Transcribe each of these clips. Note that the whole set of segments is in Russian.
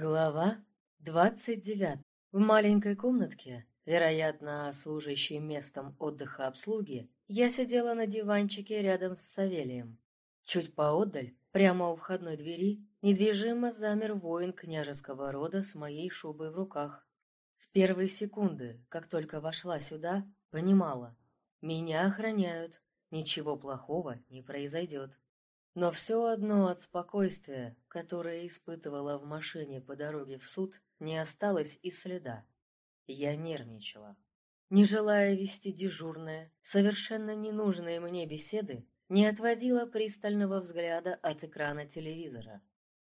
Глава двадцать девятая. В маленькой комнатке, вероятно, служащей местом отдыха обслуги, я сидела на диванчике рядом с Савелием. Чуть поодаль, прямо у входной двери, недвижимо замер воин княжеского рода с моей шубой в руках. С первой секунды, как только вошла сюда, понимала, меня охраняют, ничего плохого не произойдет. Но все одно от спокойствия, которое испытывала в машине по дороге в суд, не осталось и следа. Я нервничала. Не желая вести дежурные, совершенно ненужные мне беседы, не отводила пристального взгляда от экрана телевизора.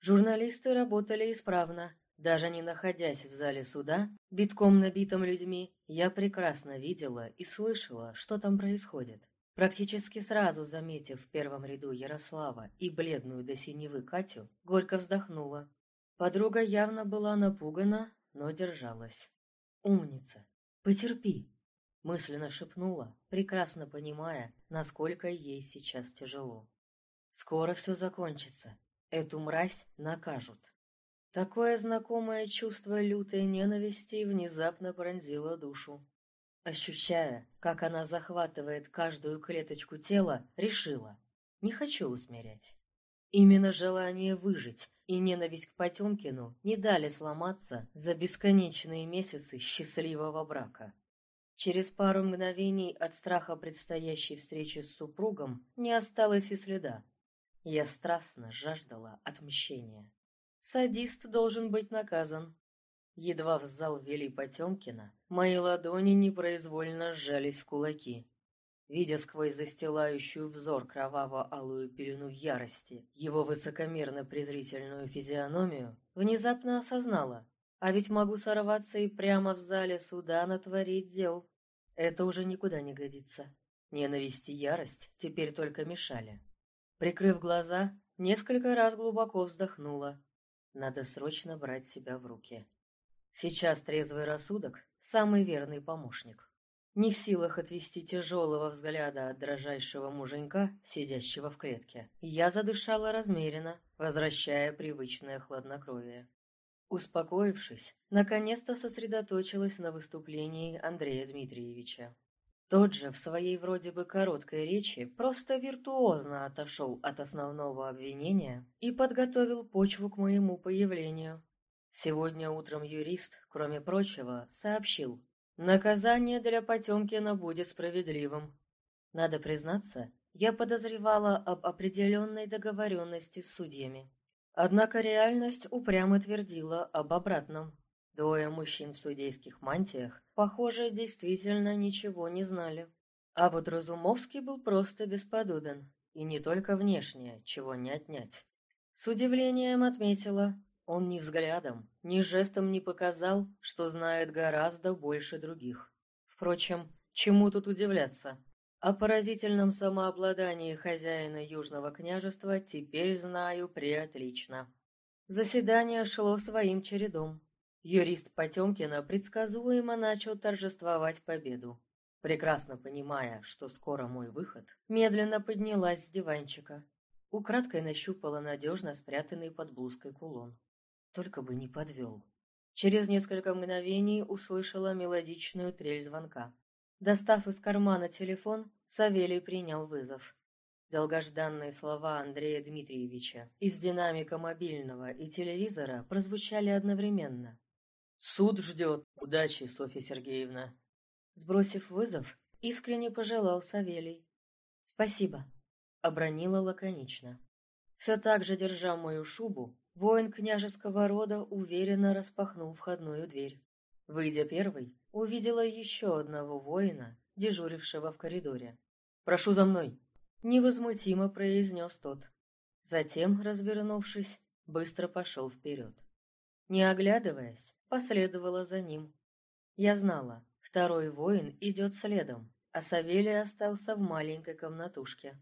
Журналисты работали исправно, даже не находясь в зале суда, битком набитым людьми, я прекрасно видела и слышала, что там происходит. Практически сразу заметив в первом ряду Ярослава и бледную до синевы Катю, горько вздохнула. Подруга явно была напугана, но держалась. «Умница! Потерпи!» мысленно шепнула, прекрасно понимая, насколько ей сейчас тяжело. «Скоро все закончится. Эту мразь накажут». Такое знакомое чувство лютой ненависти внезапно пронзило душу. Ощущая, как она захватывает каждую клеточку тела, решила – не хочу усмирять. Именно желание выжить и ненависть к Потемкину не дали сломаться за бесконечные месяцы счастливого брака. Через пару мгновений от страха предстоящей встречи с супругом не осталось и следа. Я страстно жаждала отмщения. Садист должен быть наказан, Едва в зал ввели Потемкина, мои ладони непроизвольно сжались в кулаки. Видя сквозь застилающую взор кроваво-алую пелену ярости его высокомерно-презрительную физиономию, внезапно осознала, а ведь могу сорваться и прямо в зале суда натворить дел. Это уже никуда не годится. Ненависть и ярость теперь только мешали. Прикрыв глаза, несколько раз глубоко вздохнула. Надо срочно брать себя в руки. Сейчас трезвый рассудок – самый верный помощник. Не в силах отвести тяжелого взгляда от дрожайшего муженька, сидящего в клетке, я задышала размеренно, возвращая привычное хладнокровие. Успокоившись, наконец-то сосредоточилась на выступлении Андрея Дмитриевича. Тот же в своей вроде бы короткой речи просто виртуозно отошел от основного обвинения и подготовил почву к моему появлению, Сегодня утром юрист, кроме прочего, сообщил, наказание для Потемкина будет справедливым. Надо признаться, я подозревала об определенной договоренности с судьями. Однако реальность упрямо твердила об обратном. Двое мужчин в судейских мантиях, похоже, действительно ничего не знали. А вот Разумовский был просто бесподобен. И не только внешне, чего не отнять. С удивлением отметила, он ни взглядом, ни жестом не показал, что знает гораздо больше других. Впрочем, чему тут удивляться? О поразительном самообладании хозяина Южного княжества теперь знаю преотлично. Заседание шло своим чередом. Юрист Потемкина предсказуемо начал торжествовать победу. Прекрасно понимая, что скоро мой выход, медленно поднялась с диванчика. Украдкой нащупала надежно спрятанный под блузкой кулон. Только бы не подвел. Через несколько мгновений услышала мелодичную трель звонка. Достав из кармана телефон, Савелий принял вызов. Долгожданные слова Андрея Дмитриевича из динамика мобильного и телевизора прозвучали одновременно. «Суд ждет. Удачи, Софья Сергеевна!» Сбросив вызов, искренне пожелал Савелий. «Спасибо», — обронила лаконично. Все так же, держа мою шубу, Воин княжеского рода уверенно распахнул входную дверь. Выйдя первый, увидела еще одного воина, дежурившего в коридоре. «Прошу за мной!» — невозмутимо произнес тот. Затем, развернувшись, быстро пошел вперед. Не оглядываясь, последовала за ним. Я знала, второй воин идет следом, а Савелий остался в маленькой комнатушке.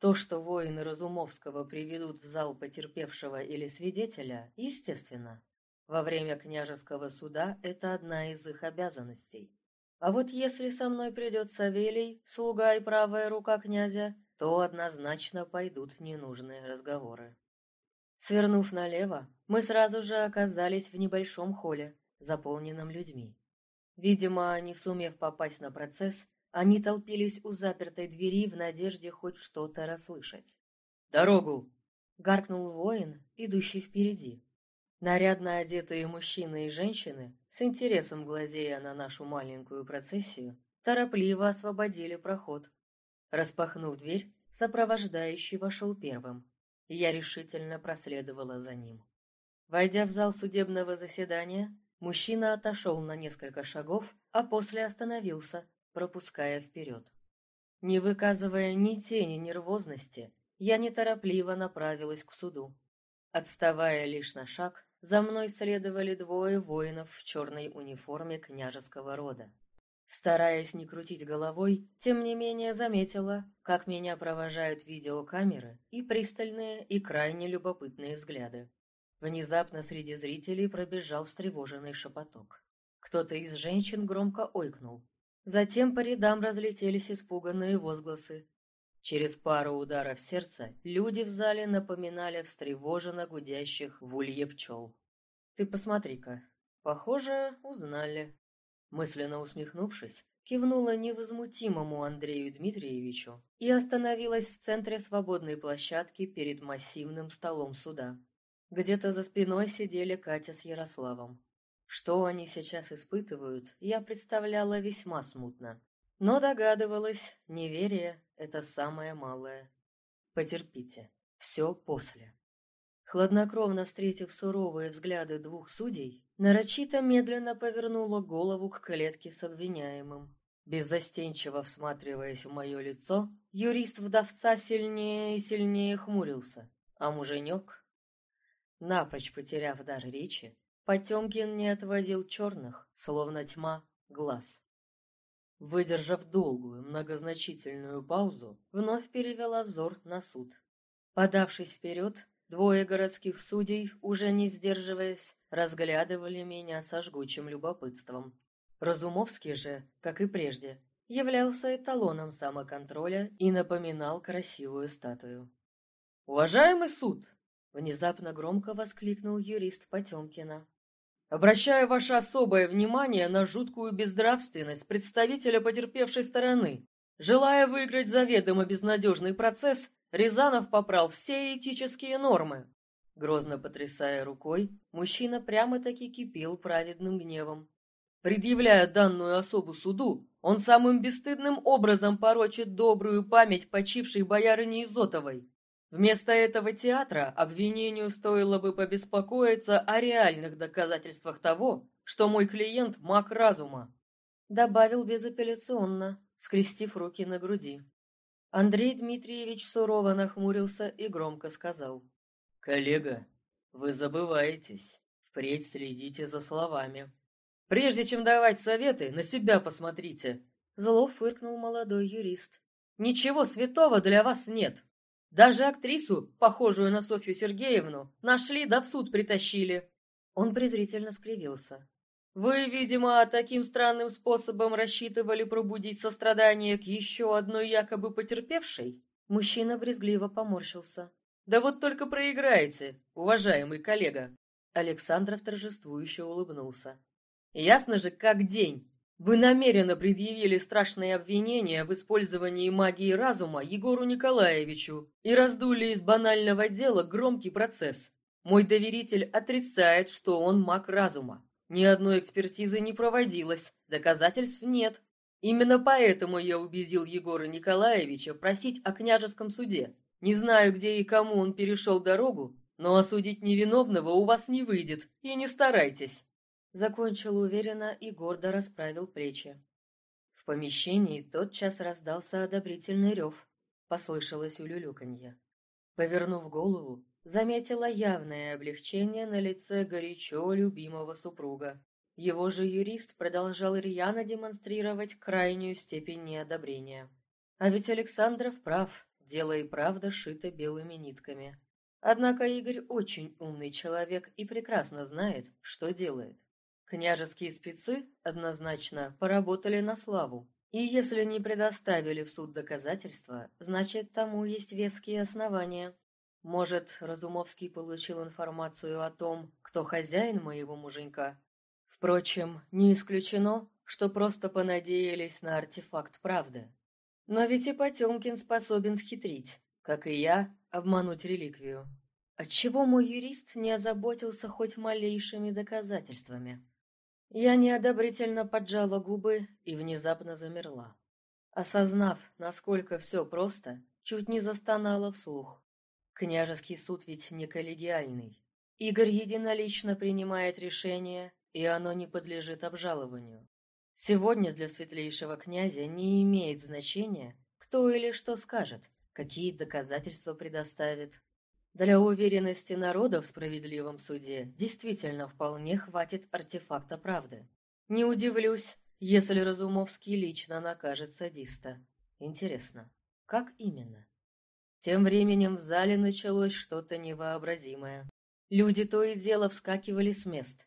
То, что воины Разумовского приведут в зал потерпевшего или свидетеля, естественно. Во время княжеского суда это одна из их обязанностей. А вот если со мной придет Савелий, слуга и правая рука князя, то однозначно пойдут ненужные разговоры. Свернув налево, мы сразу же оказались в небольшом холле, заполненном людьми. Видимо, не сумев попасть на процесс, они толпились у запертой двери в надежде хоть что-то расслышать. «Дорогу!» — гаркнул воин, идущий впереди. Нарядно одетые мужчины и женщины, с интересом глазея на нашу маленькую процессию, торопливо освободили проход. Распахнув дверь, сопровождающий вошел первым. Я решительно проследовала за ним. Войдя в зал судебного заседания, мужчина отошел на несколько шагов, а после остановился, пропуская вперед. Не выказывая ни тени нервозности, я неторопливо направилась к суду. Отставая лишь на шаг, за мной следовали двое воинов в черной униформе княжеского рода. Стараясь не крутить головой, тем не менее заметила, как меня провожают видеокамеры и пристальные и крайне любопытные взгляды. Внезапно среди зрителей пробежал встревоженный шепоток. Кто-то из женщин громко ойкнул. Затем по рядам разлетелись испуганные возгласы. Через пару ударов сердца люди в зале напоминали встревоженно гудящих в улье пчел. «Ты посмотри-ка. Похоже, узнали», Мысленно усмехнувшись, кивнула невозмутимому Андрею Дмитриевичу и остановилась в центре свободной площадки перед массивным столом суда. Где-то за спиной сидели Катя с Ярославом. Что они сейчас испытывают, я представляла весьма смутно. Но догадывалась, неверие — это самое малое. Потерпите, все после. Хладнокровно встретив суровые взгляды двух судей, нарочито медленно повернула голову к клетке с обвиняемым. Беззастенчиво всматриваясь в мое лицо, юрист вдовца сильнее и сильнее хмурился, а муженек... Напрочь потеряв дар речи, Потемкин не отводил черных, словно тьма, глаз. Выдержав долгую, многозначительную паузу, вновь перевела взор на суд. Подавшись вперед, Двое городских судей, уже не сдерживаясь, разглядывали меня со жгучим любопытством. Разумовский же, как и прежде, являлся эталоном самоконтроля и напоминал красивую статую. «Уважаемый суд!» — внезапно громко воскликнул юрист Потемкина. «Обращаю ваше особое внимание на жуткую безнравственность представителя потерпевшей стороны. Желая выиграть заведомо безнадежный процесс, Рязанов попрал все этические нормы. Грозно потрясая рукой, мужчина прямо-таки кипел праведным гневом. Предъявляя данную особу суду, он самым бесстыдным образом порочит добрую память почившей боярыни Изотовой. Вместо этого театра обвинению стоило бы побеспокоиться о реальных доказательствах того, что мой клиент – маг разума. Добавил безапелляционно, скрестив руки на груди. Андрей Дмитриевич сурово нахмурился и громко сказал. «Коллега, вы забываетесь. Впредь следите за словами». «Прежде чем давать советы, на себя посмотрите!» Зло фыркнул молодой юрист. «Ничего святого для вас нет. Даже актрису, похожую на Софью Сергеевну, нашли да в суд притащили». Он презрительно скривился. Вы, видимо, таким странным способом рассчитывали пробудить сострадание к еще одной якобы потерпевшей? Мужчина брезгливо поморщился. Да вот только проиграете, уважаемый коллега. Александров торжествующе улыбнулся. Ясно же, как день. Вы намеренно предъявили страшные обвинения в использовании магии разума Егору Николаевичу и раздули из банального дела громкий процесс. Мой доверитель отрицает, что он маг разума. Ни одной экспертизы не проводилось, доказательств нет. Именно поэтому я убедил Егора Николаевича просить о княжеском суде. Не знаю, где и кому он перешел дорогу, но осудить невиновного у вас не выйдет, и не старайтесь. Закончил уверенно и гордо расправил плечи. В помещении тотчас раздался одобрительный рев. Послышалось улюлюканье. Повернув голову, заметила явное облегчение на лице горячо любимого супруга. Его же юрист продолжал рьяно демонстрировать крайнюю степень неодобрения. А ведь Александров прав, дело и правда шито белыми нитками. Однако Игорь очень умный человек и прекрасно знает, что делает. Княжеские спецы, однозначно, поработали на славу. И если не предоставили в суд доказательства, значит, тому есть веские основания. Может, Разумовский получил информацию о том, кто хозяин моего муженька? Впрочем, не исключено, что просто понадеялись на артефакт правды. Но ведь и Потемкин способен схитрить, как и я, обмануть реликвию. Отчего мой юрист не озаботился хоть малейшими доказательствами? Я неодобрительно поджала губы и внезапно замерла. Осознав, насколько все просто, чуть не застонала вслух. Княжеский суд ведь не коллегиальный. Игорь единолично принимает решение, и оно не подлежит обжалованию. Сегодня для светлейшего князя не имеет значения, кто или что скажет, какие доказательства предоставит. Для уверенности народа в справедливом суде действительно вполне хватит артефакта правды. Не удивлюсь, если Разумовский лично накажет садиста. Интересно, как именно? Тем временем в зале началось что-то невообразимое. Люди то и дело вскакивали с мест,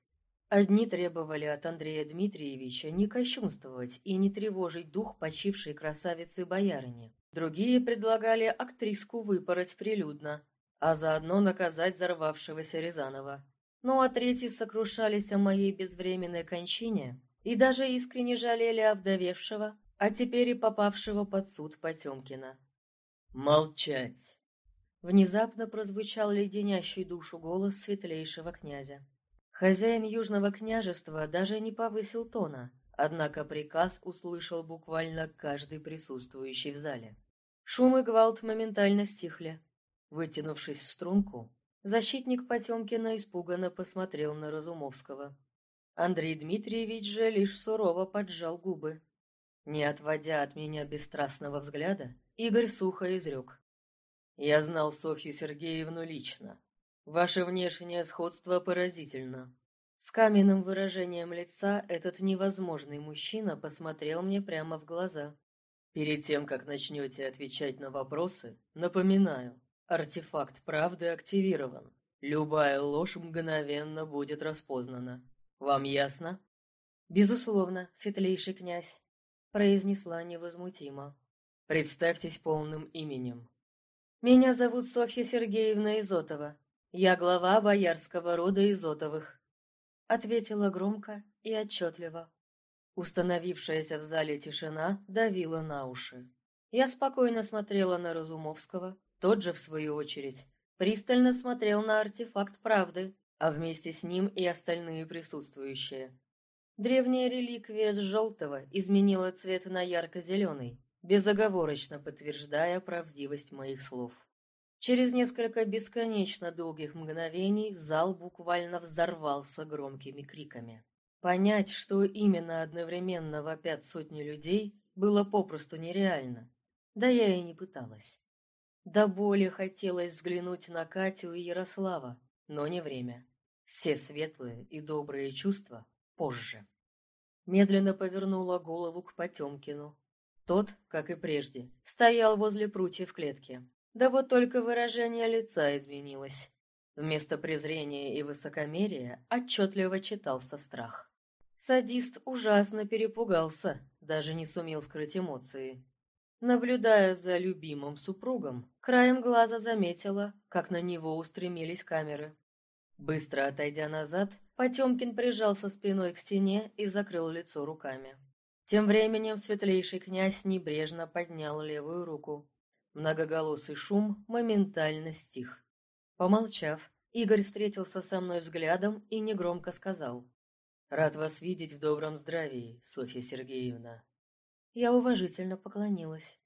Одни требовали от Андрея Дмитриевича не кощунствовать и не тревожить дух почившей красавицы-боярыни. Другие предлагали актриску выпороть прилюдно, а заодно наказать взорвавшегося Рязанова. Ну а третьи сокрушались о моей безвременной кончине и даже искренне жалели овдовевшего, а теперь и попавшего под суд Потемкина. «Молчать!» Внезапно прозвучал леденящий душу голос светлейшего князя. Хозяин Южного княжества даже не повысил тона, однако приказ услышал буквально каждый присутствующий в зале. Шум и гвалт моментально стихли. Вытянувшись в струнку, защитник Потемкина испуганно посмотрел на Разумовского. Андрей Дмитриевич же лишь сурово поджал губы. Не отводя от меня бесстрастного взгляда, Игорь сухо изрек. «Я знал Софью Сергеевну лично. Ваше внешнее сходство поразительно. С каменным выражением лица этот невозможный мужчина посмотрел мне прямо в глаза. Перед тем, как начнете отвечать на вопросы, напоминаю, артефакт правды активирован. Любая ложь мгновенно будет распознана. Вам ясно? Безусловно, светлейший князь, произнесла невозмутимо. Представьтесь полным именем. Меня зовут Софья Сергеевна Изотова. «Я глава боярского рода Изотовых», — ответила громко и отчетливо. Установившаяся в зале тишина давила на уши. Я спокойно смотрела на Разумовского, тот же, в свою очередь, пристально смотрел на артефакт правды, а вместе с ним и остальные присутствующие. Древняя реликвия с желтого изменила цвет на ярко-зеленый, безоговорочно подтверждая правдивость моих слов. Через несколько бесконечно долгих мгновений зал буквально взорвался громкими криками. Понять, что именно одновременно вопят сотни людей, было попросту нереально. Да я и не пыталась. До боли хотелось взглянуть на Катю и Ярослава, но не время. Все светлые и добрые чувства позже. Медленно повернула голову к Потемкину. Тот, как и прежде, стоял возле прутьев клетки. Да вот только выражение лица изменилось. Вместо презрения и высокомерия отчетливо читался страх. Садист ужасно перепугался, даже не сумел скрыть эмоции. Наблюдая за любимым супругом, краем глаза заметила, как на него устремились камеры. Быстро отойдя назад, Потемкин прижался спиной к стене и закрыл лицо руками. Тем временем светлейший князь небрежно поднял левую руку. Многоголосый шум моментально стих. Помолчав, Игорь встретился со мной взглядом и негромко сказал. «Рад вас видеть в добром здравии, Софья Сергеевна». Я уважительно поклонилась.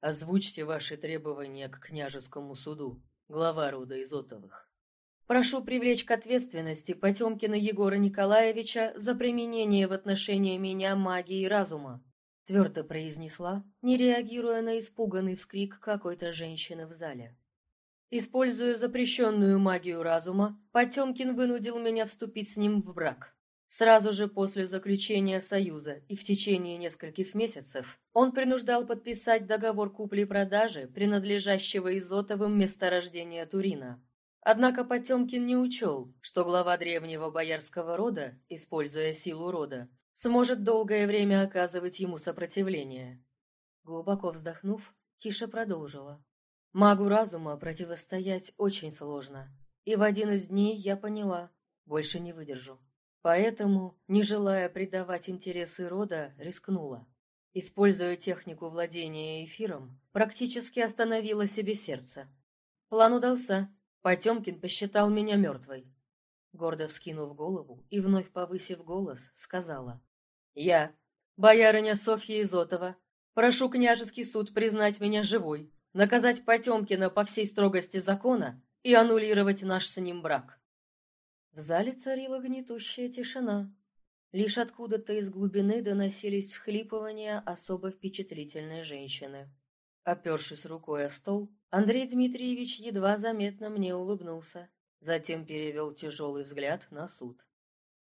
«Озвучьте ваши требования к княжескому суду, глава рода Изотовых». «Прошу привлечь к ответственности Потемкина Егора Николаевича за применение в отношении меня магии разума», твердо произнесла, не реагируя на испуганный вскрик какой-то женщины в зале. Используя запрещенную магию разума, Потемкин вынудил меня вступить с ним в брак. Сразу же после заключения союза и в течение нескольких месяцев он принуждал подписать договор купли-продажи, принадлежащего Изотовым месторождения Турина. Однако Потемкин не учел, что глава древнего боярского рода, используя силу рода, сможет долгое время оказывать ему сопротивление. Глубоко вздохнув, Тише продолжила. Магу разума противостоять очень сложно. И в один из дней я поняла, больше не выдержу. Поэтому, не желая предавать интересы рода, рискнула. Используя технику владения эфиром, практически остановила себе сердце. План удался. Потемкин посчитал меня мертвой. Гордо вскинув голову и вновь повысив голос, сказала. «Я, боярыня Софья Изотова, прошу княжеский суд признать меня живой, наказать Потемкина по всей строгости закона и аннулировать наш с ним брак». В зале царила гнетущая тишина. Лишь откуда-то из глубины доносились всхлипывания особо впечатлительной женщины. Опершись рукой о стол, Андрей Дмитриевич едва заметно мне улыбнулся, затем перевел тяжелый взгляд на суд.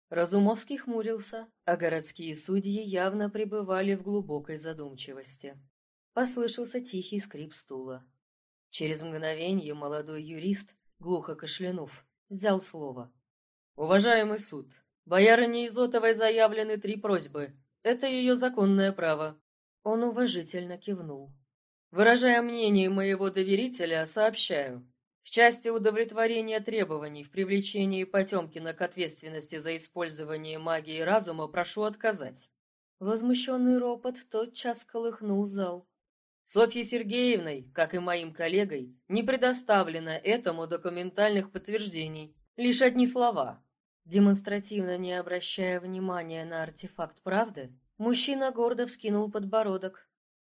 Разумовский хмурился, а городские судьи явно пребывали в глубокой задумчивости. Послышался тихий скрип стула. Через мгновение молодой юрист, глухо кашлянув, взял слово. «Уважаемый суд, боярине Изотовой заявлены три просьбы. Это ее законное право». Он уважительно кивнул. «Выражая мнение моего доверителя, сообщаю. В части удовлетворения требований в привлечении Потемкина к ответственности за использование магии разума прошу отказать». Возмущенный ропот тотчас колыхнул зал. Софье Сергеевной, как и моим коллегой, не предоставлено этому документальных подтверждений, лишь одни слова. Демонстративно не обращая внимания на артефакт правды, мужчина гордо вскинул подбородок.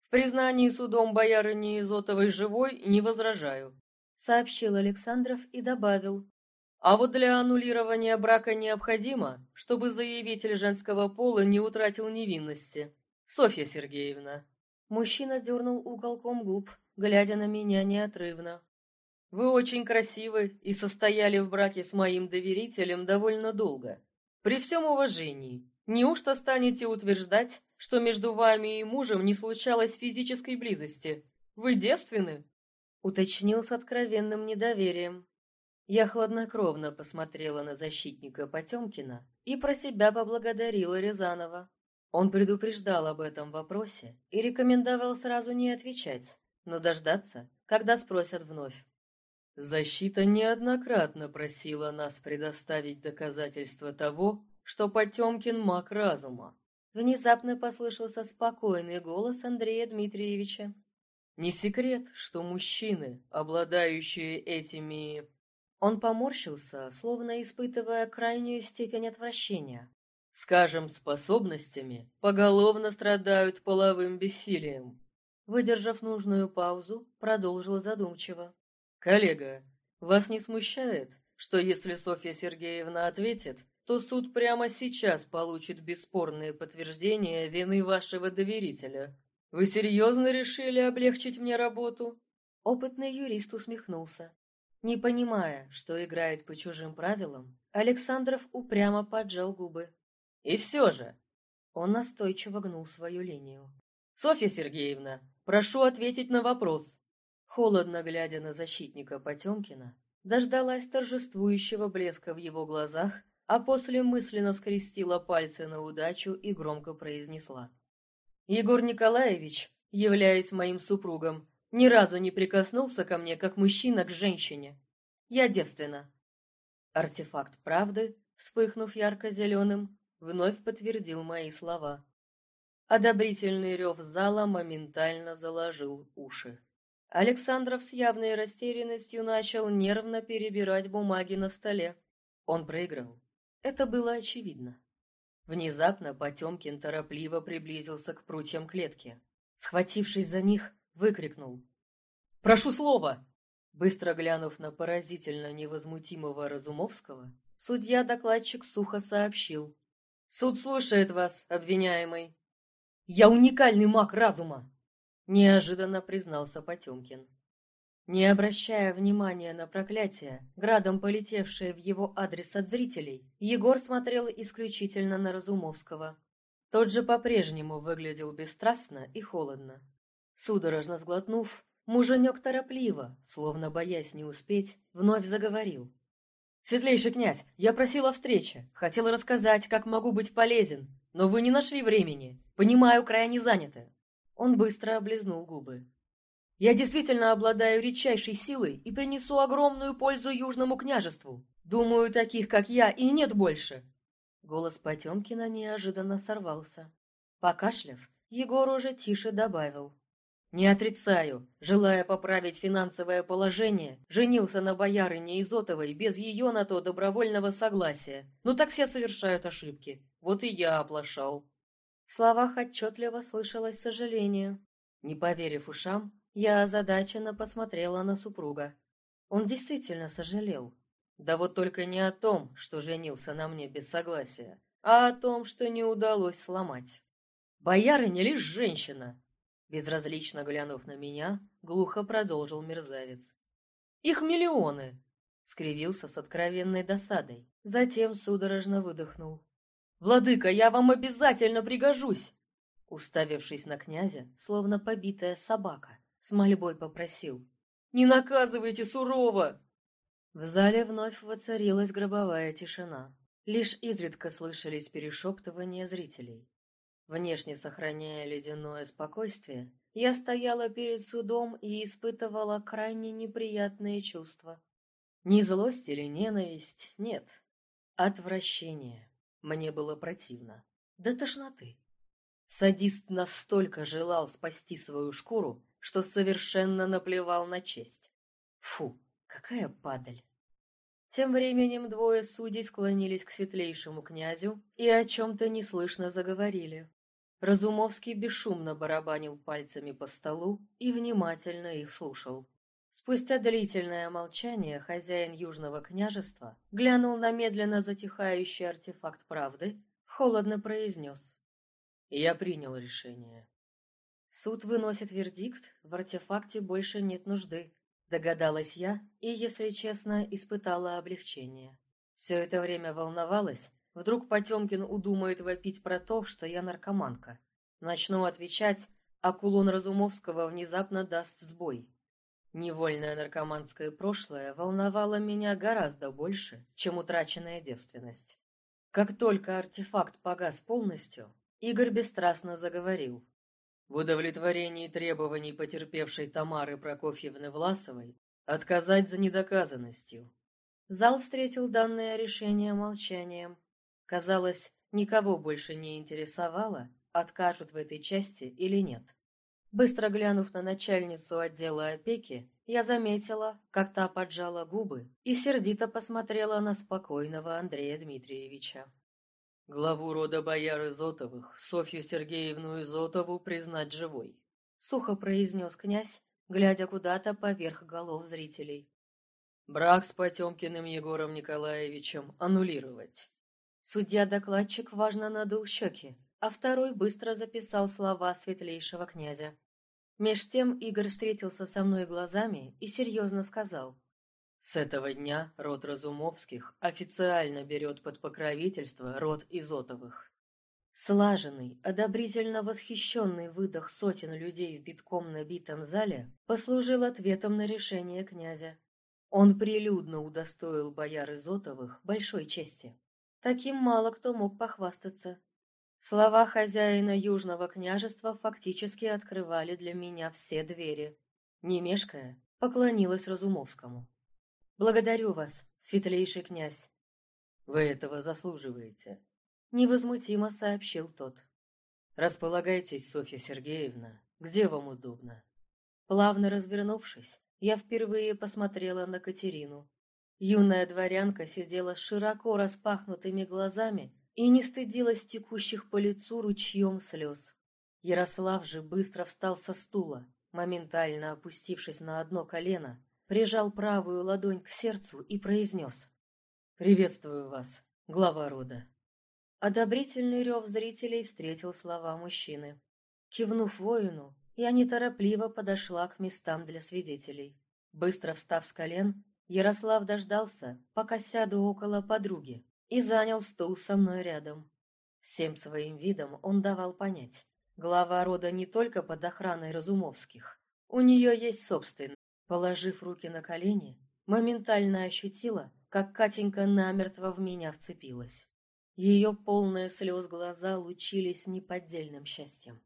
«В признании судом боярыни Изотовой живой не возражаю», — сообщил Александров и добавил. «А вот для аннулирования брака необходимо, чтобы заявитель женского пола не утратил невинности. Софья Сергеевна». Мужчина дернул уголком губ, глядя на меня неотрывно. Вы очень красивы и состояли в браке с моим доверителем довольно долго. При всем уважении, неужто станете утверждать, что между вами и мужем не случалось физической близости? Вы девственны?» Уточнил с откровенным недоверием. Я хладнокровно посмотрела на защитника Потемкина и про себя поблагодарила Рязанова. Он предупреждал об этом вопросе и рекомендовал сразу не отвечать, но дождаться, когда спросят вновь. Защита неоднократно просила нас предоставить доказательства того, что Потемкин маг разума. Внезапно послышался спокойный голос Андрея Дмитриевича. Не секрет, что мужчины, обладающие этими... Он поморщился, словно испытывая крайнюю степень отвращения. Скажем, способностями, поголовно страдают половым бессилием. Выдержав нужную паузу, продолжил задумчиво. «Коллега, вас не смущает, что если Софья Сергеевна ответит, то суд прямо сейчас получит бесспорное подтверждение вины вашего доверителя? Вы серьезно решили облегчить мне работу?» Опытный юрист усмехнулся. Не понимая, что играет по чужим правилам, Александров упрямо поджал губы. «И все же!» Он настойчиво гнул свою линию. «Софья Сергеевна, прошу ответить на вопрос. Холодно глядя на защитника Потемкина, дождалась торжествующего блеска в его глазах, а после мысленно скрестила пальцы на удачу и громко произнесла. «Егор Николаевич, являясь моим супругом, ни разу не прикоснулся ко мне, как мужчина к женщине. Я девственна». Артефакт правды, вспыхнув ярко-зеленым, вновь подтвердил мои слова. Одобрительный рев зала моментально заложил уши. Александров с явной растерянностью начал нервно перебирать бумаги на столе. Он проиграл. Это было очевидно. Внезапно Потемкин торопливо приблизился к прутьям клетки. Схватившись за них, выкрикнул. «Прошу слова!» Быстро глянув на поразительно невозмутимого Разумовского, судья-докладчик сухо сообщил. «Суд слушает вас, обвиняемый». «Я уникальный маг разума!» Неожиданно признался Потемкин. Не обращая внимания на проклятие, градом полетевшее в его адрес от зрителей, Егор смотрел исключительно на Разумовского. Тот же по-прежнему выглядел бесстрастно и холодно. Судорожно сглотнув, муженек торопливо, словно боясь не успеть, вновь заговорил. «Светлейший князь, я просил о встрече, хотел рассказать, как могу быть полезен, но вы не нашли времени, понимаю, крайне заняты». Он быстро облизнул губы. Я действительно обладаю редчайшей силой и принесу огромную пользу Южному княжеству. Думаю, таких, как я, и нет больше. Голос Потемкина неожиданно сорвался. Покашляв, Егор уже тише добавил. Не отрицаю, желая поправить финансовое положение, женился на боярине Изотовой без ее на то добровольного согласия. Ну так все совершают ошибки. Вот и я оплошал. В словах отчетливо слышалось сожаление. Не поверив ушам, я озадаченно посмотрела на супруга. Он действительно сожалел. Да вот только не о том, что женился на мне без согласия, а о том, что не удалось сломать. Боярыня лишь женщина. Безразлично глянув на меня, глухо продолжил мерзавец. Их миллионы! Скривился с откровенной досадой, затем судорожно выдохнул. «Владыка, я вам обязательно пригожусь!» Уставившись на князя, словно побитая собака, с мольбой попросил. «Не наказывайте сурово!» В зале вновь воцарилась гробовая тишина. Лишь изредка слышались перешептывания зрителей. Внешне сохраняя ледяное спокойствие, я стояла перед судом и испытывала крайне неприятные чувства. Не злость или ненависть, нет. Отвращение. Мне было противно. До тошноты. Садист настолько желал спасти свою шкуру, что совершенно наплевал на честь. Фу, какая падаль. Тем временем двое судей склонились к светлейшему князю и о чем-то неслышно заговорили. Разумовский бесшумно барабанил пальцами по столу и внимательно их слушал. Спустя длительное молчание хозяин Южного княжества глянул на медленно затихающий артефакт правды, холодно произнес. Я принял решение. Суд выносит вердикт, в артефакте больше нет нужды. Догадалась я и, если честно, испытала облегчение. Все это время волновалась, вдруг Потемкин удумает вопить про то, что я наркоманка. Начну отвечать, а кулон Разумовского внезапно даст сбой. Невольное наркоманское прошлое волновало меня гораздо больше, чем утраченная девственность. Как только артефакт погас полностью, Игорь бесстрастно заговорил. В удовлетворении требований потерпевшей Тамары Прокофьевны Власовой отказать за недоказанностью. Зал встретил данное решение молчанием. Казалось, никого больше не интересовало, откажут в этой части или нет. Быстро глянув на начальницу отдела опеки, я заметила, как та поджала губы и сердито посмотрела на спокойного Андрея Дмитриевича. Главу рода бояр Изотовых, Софью Сергеевну Изотову, признать живой. Сухо произнес князь, глядя куда-то поверх голов зрителей. Брак с Потемкиным Егором Николаевичем аннулировать. Судья-докладчик важно надул щеки, а второй быстро записал слова светлейшего князя. Меж тем Игорь встретился со мной глазами и серьезно сказал. С этого дня род Разумовских официально берет под покровительство род Изотовых. Слаженный, одобрительно восхищенный выдох сотен людей в битком набитом зале послужил ответом на решение князя. Он прилюдно удостоил бояр Изотовых большой чести. Таким мало кто мог похвастаться. Слова хозяина Южного княжества фактически открывали для меня все двери. Не мешкая, поклонилась Разумовскому. Благодарю вас, светлейший князь. Вы этого заслуживаете, невозмутимо сообщил тот. Располагайтесь, Софья Сергеевна, где вам удобно. Плавно развернувшись, я впервые посмотрела на Катерину. Юная дворянка сидела с широко распахнутыми глазами и не стыдилась текущих по лицу ручьем слез. Ярослав же быстро встал со стула, моментально опустившись на одно колено прижал правую ладонь к сердцу и произнес «Приветствую вас, глава рода». Одобрительный рев зрителей встретил слова мужчины. Кивнув воину, я неторопливо подошла к местам для свидетелей. Быстро встав с колен, Ярослав дождался, пока сяду около подруги, и занял стул со мной рядом. Всем своим видом он давал понять. Глава рода не только под охраной Разумовских. У нее есть собственный. Положив руки на колени, моментально ощутила, как Катенька намертво в меня вцепилась. Ее полные слез глаза лучились неподдельным счастьем.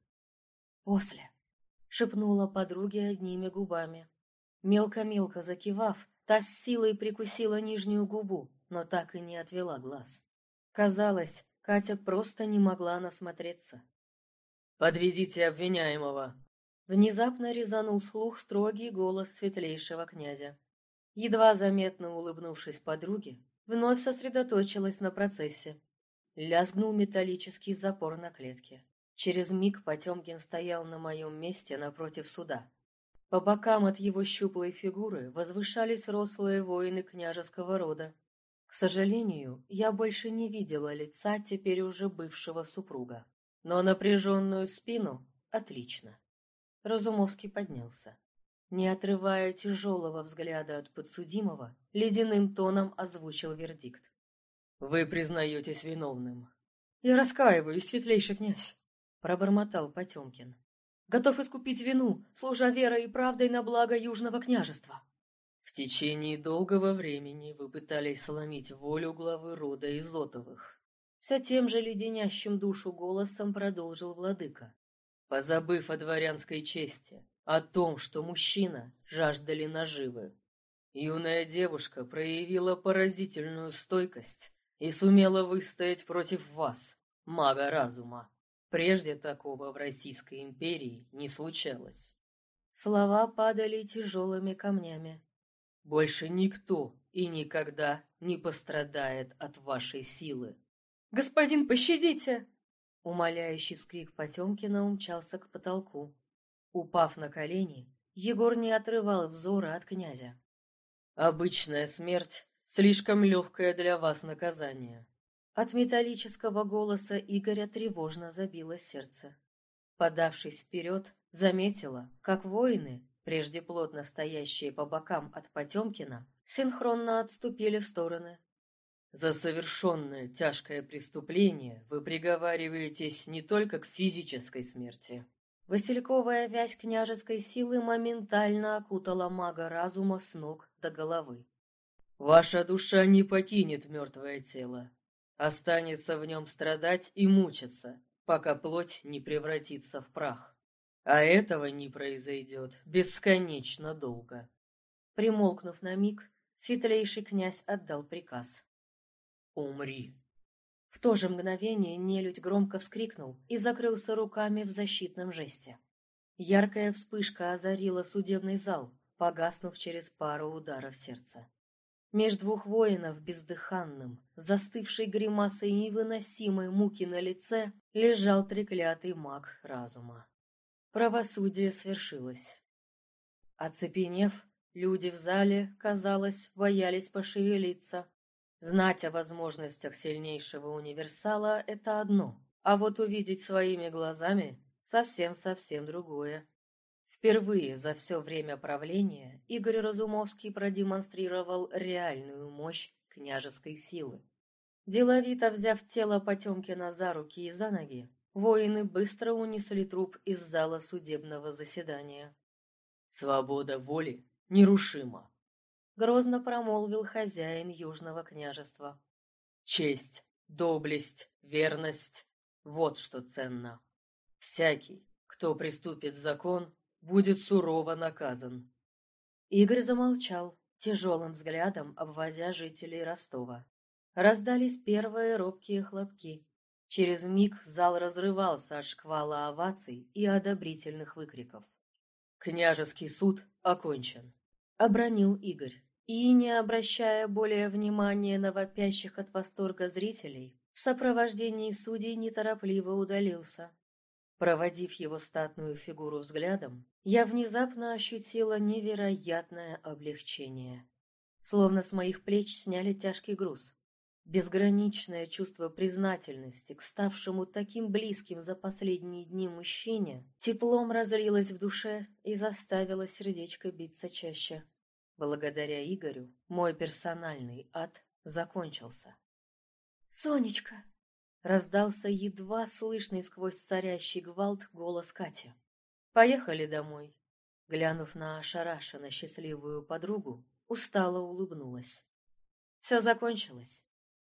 «После», — шепнула подруге одними губами. Мелко-мелко закивав, та с силой прикусила нижнюю губу, но так и не отвела глаз. Казалось, Катя просто не могла насмотреться. «Подведите обвиняемого!» Внезапно резанул слух строгий голос светлейшего князя. Едва заметно улыбнувшись подруге, вновь сосредоточилась на процессе. Лязгнул металлический запор на клетке. Через миг Потемкин стоял на моем месте напротив суда. По бокам от его щуплой фигуры возвышались рослые воины княжеского рода. К сожалению, я больше не видела лица теперь уже бывшего супруга. Но напряженную спину — отлично. Разумовский поднялся. Не отрывая тяжелого взгляда от подсудимого, ледяным тоном озвучил вердикт. «Вы признаетесь виновным». «Я раскаиваюсь, светлейший князь», — пробормотал Потемкин. «Готов искупить вину, служа верой и правдой на благо Южного княжества». В течение долгого времени вы пытались сломить волю главы рода Изотовых. Все тем же леденящим душу голосом продолжил владыка. Позабыв о дворянской чести, о том, что мужчина жаждали наживы. Юная девушка проявила поразительную стойкость и сумела выстоять против вас, мага разума. Прежде такого в Российской империи не случалось. Слова падали тяжелыми камнями. Больше никто и никогда не пострадает от вашей силы. «Господин, пощадите!» Умоляющий вскрик Потемкина умчался к потолку. Упав на колени, Егор не отрывал взора от князя. «Обычная смерть — слишком легкое для вас наказание». От металлического голоса Игоря тревожно забилось сердце. Подавшись вперед, заметила, как воины, прежде плотно стоящие по бокам от Потемкина, синхронно отступили в стороны. За совершенное тяжкое преступление вы приговариваетесь не только к физической смерти. Васильковая вязь княжеской силы моментально окутала мага разума с ног до головы. Ваша душа не покинет мертвое тело. Останется в нем страдать и мучиться, пока плоть не превратится в прах. А этого не произойдет бесконечно долго. Примолкнув на миг, светлейший князь отдал приказ. «Умри!» В то же мгновение нелюдь громко вскрикнул и закрылся руками в защитном жесте. Яркая вспышка озарила судебный зал, погаснув через пару ударов сердца. Меж двух воинов бездыханным, застывшей гримасой невыносимой муки на лице, лежал треклятый маг разума. Правосудие свершилось. Оцепенев, люди в зале, казалось, боялись пошевелиться, Знать о возможностях сильнейшего универсала – это одно, а вот увидеть своими глазами – совсем-совсем другое. Впервые за все время правления Игорь Разумовский продемонстрировал реальную мощь княжеской силы. Деловито взяв тело Потемкина за руки и за ноги, воины быстро унесли труп из зала судебного заседания. «Свобода воли нерушима», грозно промолвил хозяин Южного княжества. Честь, доблесть, верность — вот что ценно. Всякий, кто приступит закон, будет сурово наказан. Игорь замолчал, тяжелым взглядом обводя жителей Ростова. Раздались первые робкие хлопки. Через миг зал разрывался от шквала оваций и одобрительных выкриков. «Княжеский суд окончен», — обронил Игорь и, не обращая более внимания на вопящих от восторга зрителей, в сопровождении судей неторопливо удалился. Проводив его статную фигуру взглядом, я внезапно ощутила невероятное облегчение. Словно с моих плеч сняли тяжкий груз. Безграничное чувство признательности к ставшему таким близким за последние дни мужчине теплом разлилось в душе и заставило сердечко биться чаще. Благодаря Игорю мой персональный ад закончился. «Сонечка!» — раздался едва слышный сквозь царящий гвалт голос Кати. «Поехали домой». Глянув на ошарашенно счастливую подругу, устало улыбнулась. Все закончилось.